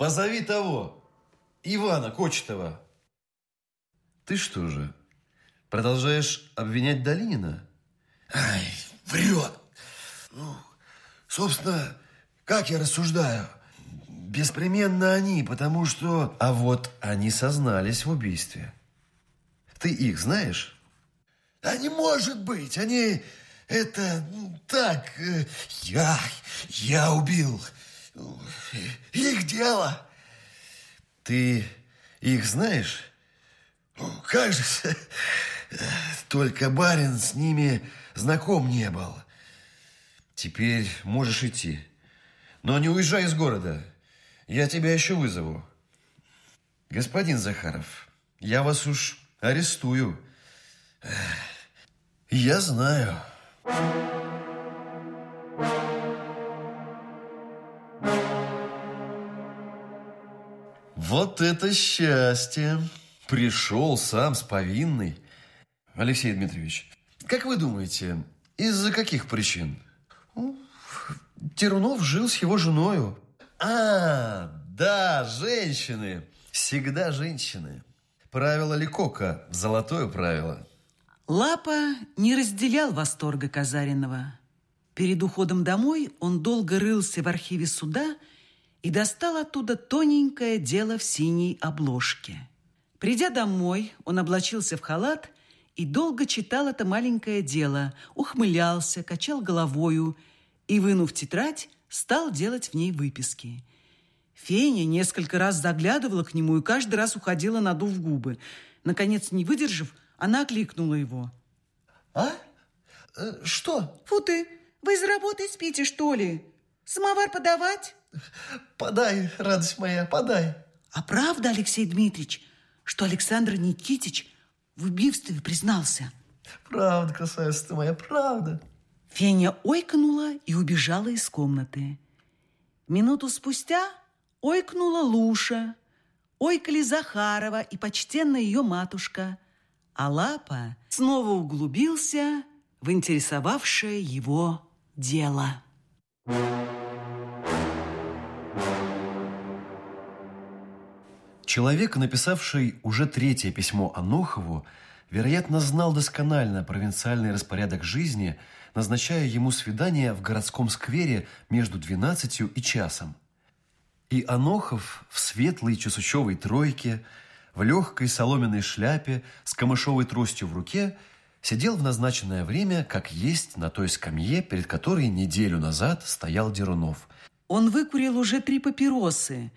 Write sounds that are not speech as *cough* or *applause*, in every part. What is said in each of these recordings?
позови того, Ивана Кочетова. Ты что же, продолжаешь обвинять Долинина? Ай, врет. Ну, собственно, как я рассуждаю? Беспременно они, потому что... А вот они сознались в убийстве. Ты их знаешь? Да не может быть, они... Это так, э, я, я убил. Их дело. Ты их знаешь? Ну, как же, только барин с ними знаком не был. Теперь можешь идти. Но не уезжай из города. Я тебя еще вызову. Господин Захаров, я вас уж арестую. Я знаю. Вот это счастье! Пришел сам с повинной. Алексей Дмитриевич, как вы думаете, из-за каких причин? Терунов жил с его женою. А, да, женщины. Всегда женщины. Правило Ликока, золотое правило. Лапа не разделял восторга Казаринова. Перед уходом домой он долго рылся в архиве суда и достал оттуда тоненькое дело в синей обложке. Придя домой, он облачился в халат и долго читал это маленькое дело, ухмылялся, качал головою и, вынув тетрадь, стал делать в ней выписки. Феня несколько раз заглядывала к нему и каждый раз уходила, надув губы. Наконец, не выдержав, она окликнула его. А? Э, что? Фу ты, вы из работы спите, что ли? Самовар подавать? Подай, радость моя, подай. А правда, Алексей Дмитриевич, что Александр Никитич в убийстве признался? Правда, красавица ты моя, правда. Феня ойкнула и убежала из комнаты. Минуту спустя ойкнула Луша, ойкали Захарова и почтенная ее матушка – а Лапа снова углубился в интересовавшее его дело. Человек, написавший уже третье письмо Анохову, вероятно, знал досконально провинциальный распорядок жизни, назначая ему свидание в городском сквере между двенадцатью и часом. И Анохов в светлой чесучевой тройке – в легкой соломенной шляпе с камышовой тростью в руке сидел в назначенное время, как есть на той скамье, перед которой неделю назад стоял Дерунов. Он выкурил уже три папиросы,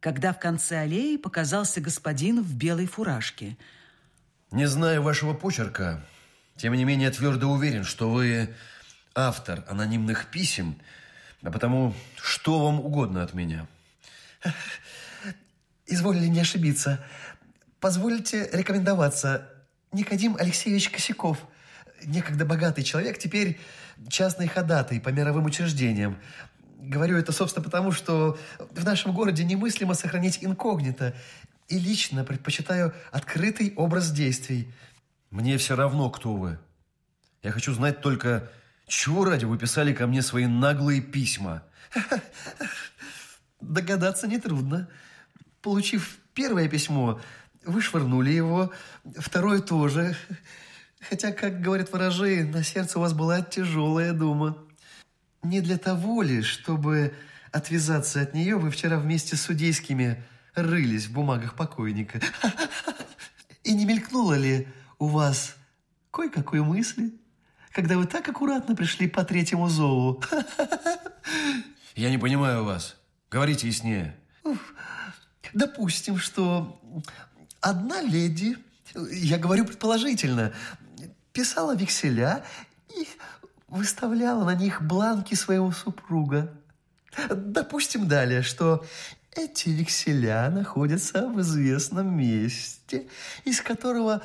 когда в конце аллеи показался господин в белой фуражке. Не знаю вашего почерка, тем не менее твердо уверен, что вы автор анонимных писем, а потому что вам угодно от меня. Изволили не ошибиться. Позвольте рекомендоваться. Никодим Алексеевич Косяков. Некогда богатый человек, теперь частный ходатай по мировым учреждениям. Говорю это, собственно, потому, что в нашем городе немыслимо сохранить инкогнито. И лично предпочитаю открытый образ действий. Мне все равно, кто вы. Я хочу знать только, чего ради вы писали ко мне свои наглые письма. *laughs* Догадаться нетрудно. Получив первое письмо, вы швырнули его, второе тоже. Хотя, как говорят ворожи, на сердце у вас была тяжелая дума. Не для того ли, чтобы отвязаться от нее, вы вчера вместе с судейскими рылись в бумагах покойника? И не мелькнуло ли у вас кое-какой мысли, когда вы так аккуратно пришли по третьему зову? Я не понимаю вас. Говорите яснее. Допустим, что одна леди, я говорю предположительно, писала векселя выставляла на них бланки своего супруга. Допустим далее, что эти векселя находятся в известном месте, из которого,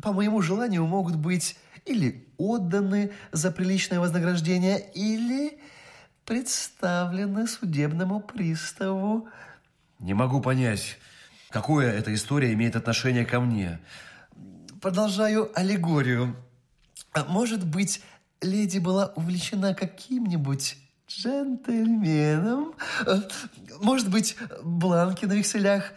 по моему желанию, могут быть или отданы за приличное вознаграждение, или представлены судебному приставу. Не могу понять, Какое эта история имеет отношение ко мне? Продолжаю аллегорию. Может быть, леди была увлечена каким-нибудь джентльменом. Может быть, бланки на векселях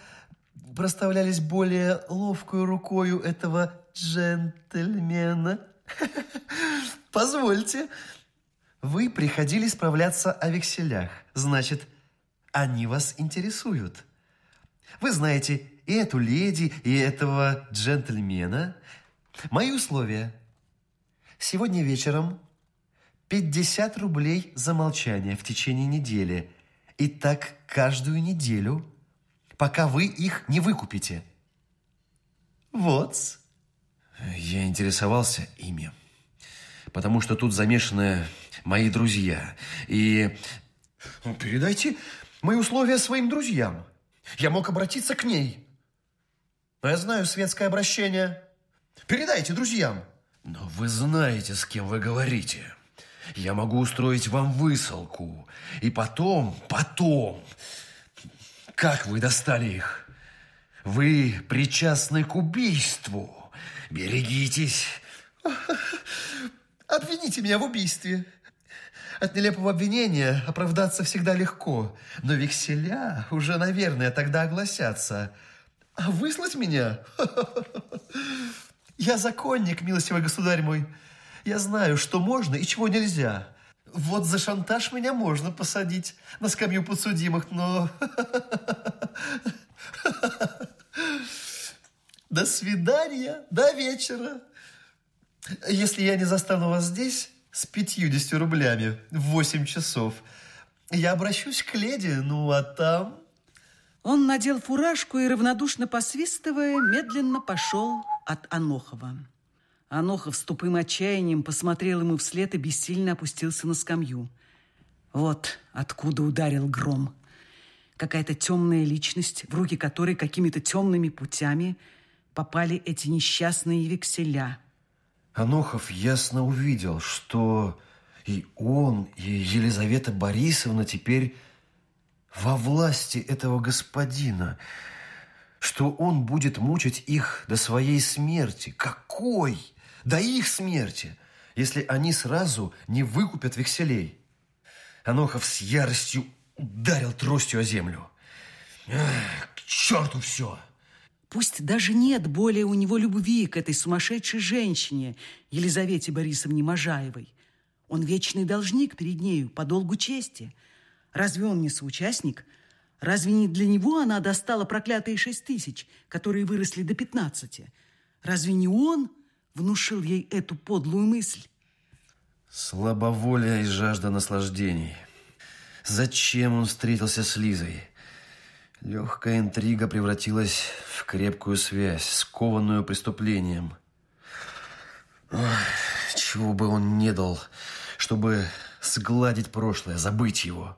проставлялись более ловкую рукою этого джентльмена? Позвольте. Вы приходили справляться о векселях. Значит, они вас интересуют. Вы знаете и эту леди, и этого джентльмена. Мои условия. Сегодня вечером 50 рублей за молчание в течение недели. И так каждую неделю, пока вы их не выкупите. Вот. Я интересовался ими, потому что тут замешаны мои друзья. И передайте мои условия своим друзьям. Я мог обратиться к ней. Но я знаю светское обращение. Передайте друзьям. Но вы знаете, с кем вы говорите. Я могу устроить вам высылку. И потом, потом... Как вы достали их? Вы причастны к убийству. Берегитесь. *laughs* Обвините меня в убийстве. От нелепого обвинения оправдаться всегда легко, но векселя уже, наверное, тогда огласятся. А выслать меня? *laughs* Я законник, милостивый государь мой. Я знаю, что можно и чего нельзя. Вот за шантаж меня можно посадить на скамью подсудимых, но... *laughs* До свидания, до вечера. Если я не застану вас здесь с пятьюдесятью рублями в восемь часов, я обращусь к леди, ну а там... Он надел фуражку и, равнодушно посвистывая, медленно пошел от Анохова. Анохов с тупым отчаянием посмотрел ему вслед и бессильно опустился на скамью. Вот откуда ударил гром. Какая-то темная личность, в руки которой какими-то темными путями попали эти несчастные векселя. Анохов ясно увидел, что и он, и Елизавета Борисовна теперь во власти этого господина, что он будет мучить их до своей смерти. Какой? до их смерти, если они сразу не выкупят векселей. Анохов с яростью ударил тростью о землю. Эх, к черту все! Пусть даже нет более у него любви к этой сумасшедшей женщине, Елизавете Борисовне Можаевой. Он вечный должник перед нею по долгу чести. Разве он не соучастник? Разве не для него она достала проклятые шесть тысяч, которые выросли до пятнадцати? Разве не он внушил ей эту подлую мысль. Слабоволие и жажда наслаждений. Зачем он встретился с Лизой? Легкая интрига превратилась в крепкую связь, скованную преступлением. Ой, чего бы он не дал, чтобы сгладить прошлое, забыть его.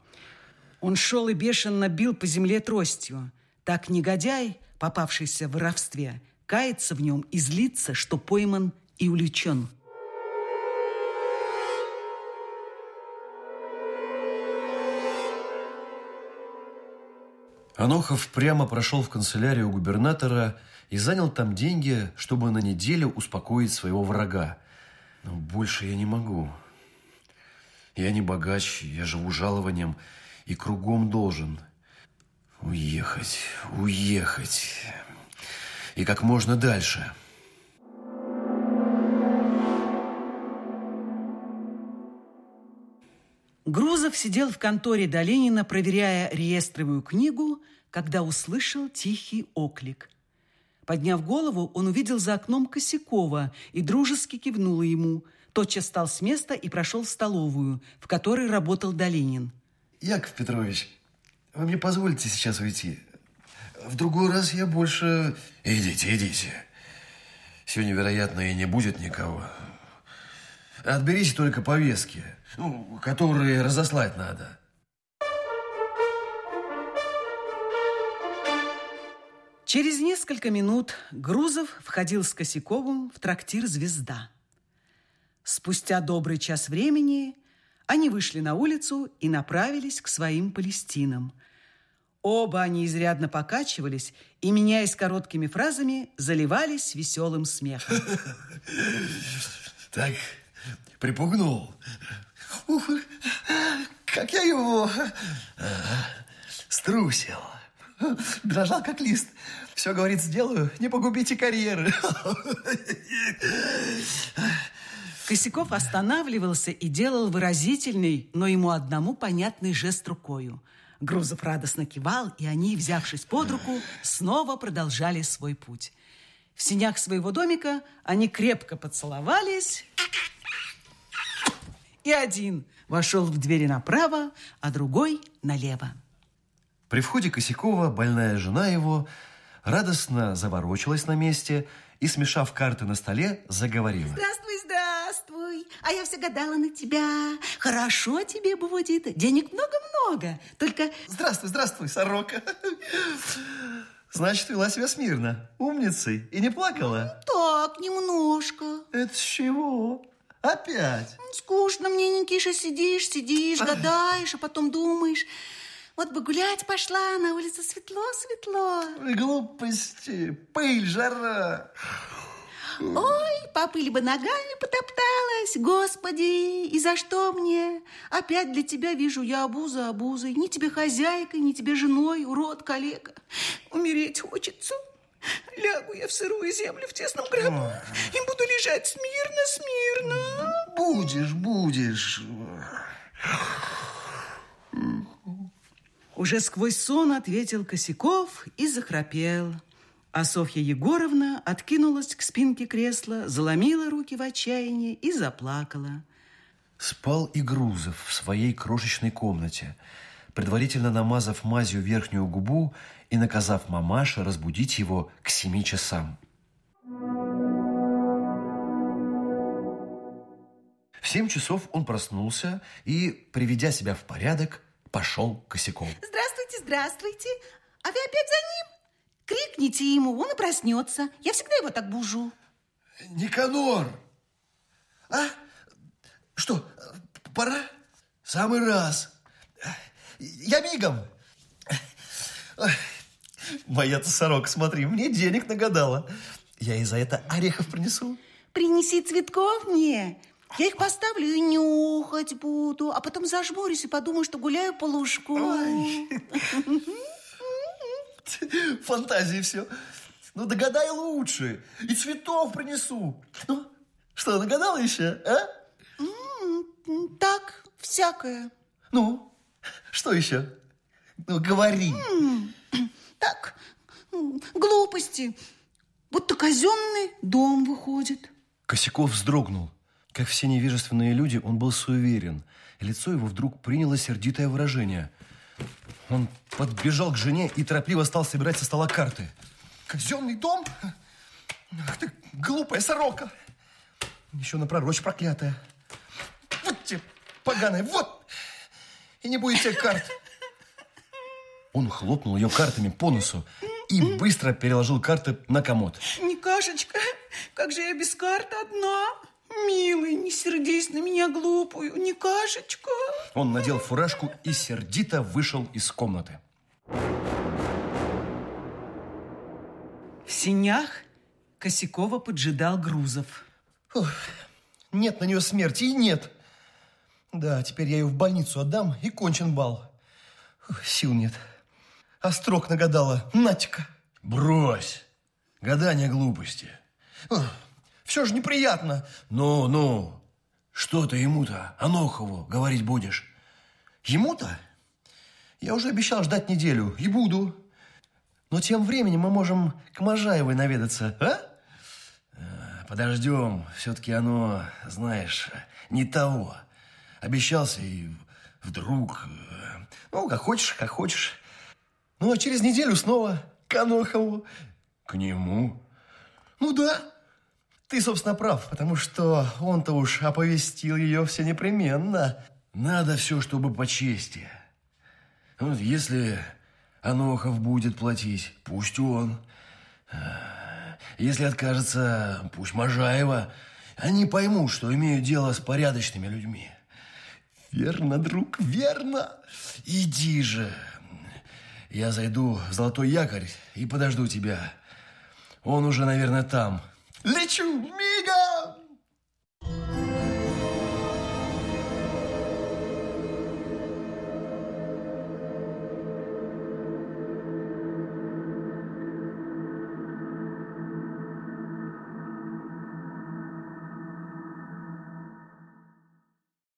Он шел и бешено бил по земле тростью. Так негодяй, попавшийся в воровстве, кается в нем и злится, что пойман и увлечен. Анохов прямо прошел в канцелярию губернатора и занял там деньги, чтобы на неделю успокоить своего врага. Но больше я не могу. Я не богач, я живу жалованием и кругом должен. Уехать, уехать и как можно дальше. Грузов сидел в конторе Доленина, проверяя реестровую книгу, когда услышал тихий оклик. Подняв голову, он увидел за окном Косякова и дружески кивнул ему. Тотчас встал с места и прошел в столовую, в которой работал Доленин. Яков Петрович, вы мне позволите сейчас уйти? В другой раз я больше... Идите, идите. Сегодня, вероятно, и не будет никого. Отберите только повестки, ну, которые разослать надо. Через несколько минут Грузов входил с Косяковым в трактир «Звезда». Спустя добрый час времени они вышли на улицу и направились к своим палестинам – Оба они изрядно покачивались и, меняясь короткими фразами, заливались веселым смехом. Так, припугнул. Ух, как я его струсил. Дрожал, как лист. Все, говорит, сделаю, не погубите карьеры. Косяков останавливался и делал выразительный, но ему одному понятный жест рукою. Грузов радостно кивал, и они, взявшись под руку, снова продолжали свой путь. В синях своего домика они крепко поцеловались, и один вошел в двери направо, а другой налево. При входе Косякова больная жена его радостно заворочилась на месте и, смешав карты на столе, заговорила. Здравствуй, здравствуй. А я все гадала на тебя. Хорошо тебе будет. Денег много-много. Только... Здравствуй, здравствуй, сорока. Значит, вела себя смирно, умницей и не плакала? Так, немножко. Это с чего? Опять? Скучно мне, Никиша, сидишь, сидишь, гадаешь, а потом думаешь... Вот бы гулять пошла, на улице светло-светло. Глупости, пыль, жара. Ой, по пыли бы ногами потопталась. Господи, и за что мне? Опять для тебя вижу я обуза обузой. Ни тебе хозяйкой, ни тебе женой, урод, коллега. Умереть хочется. Лягу я в сырую землю в тесном гробу и буду лежать смирно-смирно. Будешь, будешь. Уже сквозь сон ответил Косяков и захрапел. А Софья Егоровна откинулась к спинке кресла, заломила руки в отчаянии и заплакала. Спал и Грузов в своей крошечной комнате, предварительно намазав мазью верхнюю губу и наказав мамаше разбудить его к семи часам. В семь часов он проснулся и, приведя себя в порядок, пошел к косяком. Здравствуйте, здравствуйте. А вы опять за ним? Крикните ему, он и проснется. Я всегда его так бужу. Никанор! А? Что, пора? Самый раз. Я мигом. Моя-то сорока, смотри, мне денег нагадала. Я и за это орехов принесу. Принеси цветков мне. Я их поставлю и нюхать буду, а потом зажмурюсь и подумаю, что гуляю по лужку. *laughs* Фантазии все. Ну, догадай лучше. И цветов принесу. Ну, что, нагадала еще, а? Так, всякое. Ну, что еще? Ну, говори. *clears throat* Так, глупости. Будто казенный дом выходит. Косяков вздрогнул. Как все невежественные люди, он был суеверен. И лицо его вдруг приняло сердитое выражение. Он подбежал к жене и торопливо стал собирать со стола карты. Казенный дом? Ах ты, глупая сорока. Еще напророчь проклятая. Вот тебе, поганая, вот. И не будет тебе карт. Он хлопнул ее картами по носу и быстро переложил карты на комод. Никашечка, как же я без карт одна? Милый, не сердись на меня глупую, Никашечка. Он надел фуражку и сердито вышел из комнаты. В синях Косякова поджидал Грузов. Ох, нет на нее смерти и нет. Да, теперь я ее в больницу отдам и кончен бал. Ох, сил нет. А строк нагадала. Натика. Брось. Гадание глупости. Ох, все же неприятно. Ну, ну, что ты ему-то, Анохову, говорить будешь? Ему-то? Я уже обещал ждать неделю и буду. Но тем временем мы можем к Можаевой наведаться, а? Э, подождем. Все-таки оно, знаешь, не того. Обещался и вдруг... Э, ну, как хочешь, как хочешь. Ну, а через неделю снова к Анохову. К нему? Ну, да. Ты, собственно, прав, потому что он-то уж оповестил ее все непременно. Надо все, чтобы по чести. Вот если Анохов будет платить, пусть он. Если откажется, пусть Можаева. Они поймут, что имеют дело с порядочными людьми. Верно, друг, верно. Иди же. Я зайду в Золотой Якорь и подожду тебя. Он уже, наверное, там. Лечу мигом!